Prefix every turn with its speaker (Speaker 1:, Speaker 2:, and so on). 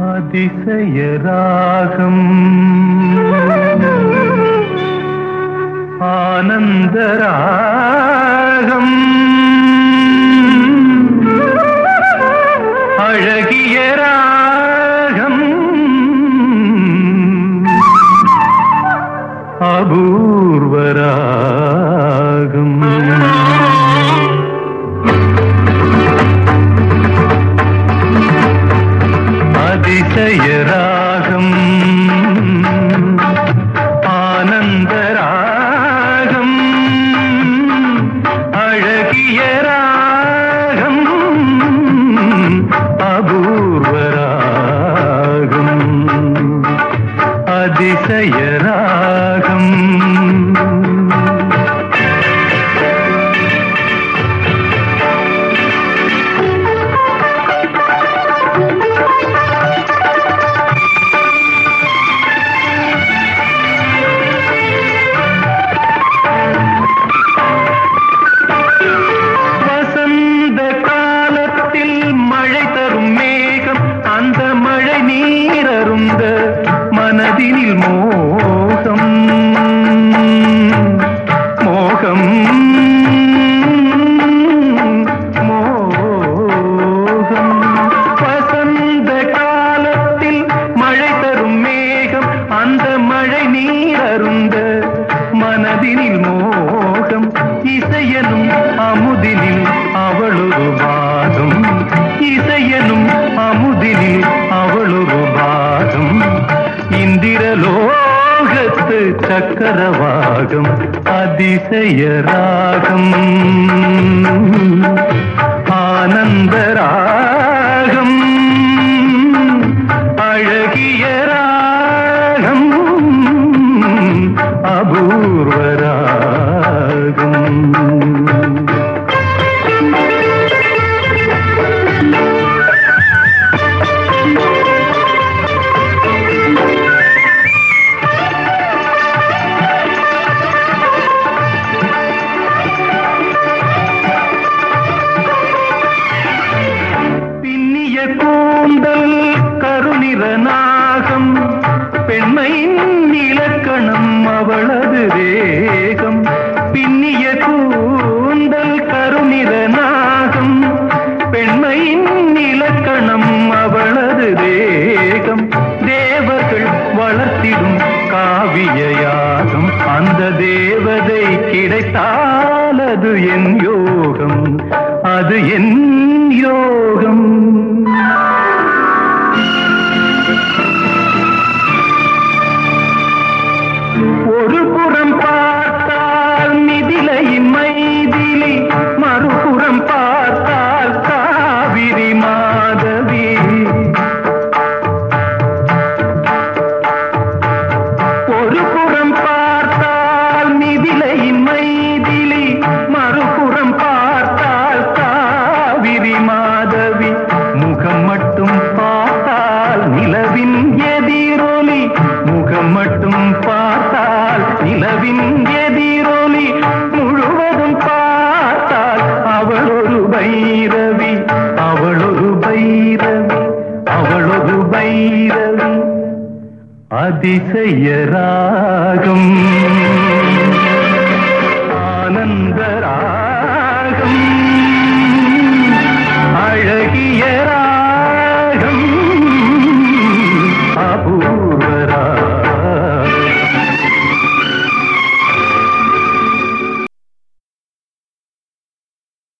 Speaker 1: അതിശയരാഗം ആനന്ദരാഗം. അഴകിയ രാഗം. അപൂർവരാഗം. അതിശയരാഗം ആനന്ദരാഗം അതിശയരാഗം மனதினில் மோகம் ചിരലോകത്ത് ചക്രവാകം അതിശയരാഗം. ആനന്ദരാഗം അഴകിയ രാഗം അപൂർവ கூந்தல் கருணிர நாகம் பெண்மையின் இலக்கணம் அவளது வேகம் பின்னிய கூந்தல் கருணிர நாகம் பெண்மையின் இலக்கணம் அவளது வேகம் தேவர்கள் வளர்த்திடும் காவியயாகம் அந்த தேவதை கிடைத்தால் அது என் யோகம். அது என் பைரவி அதிசய ராகம்.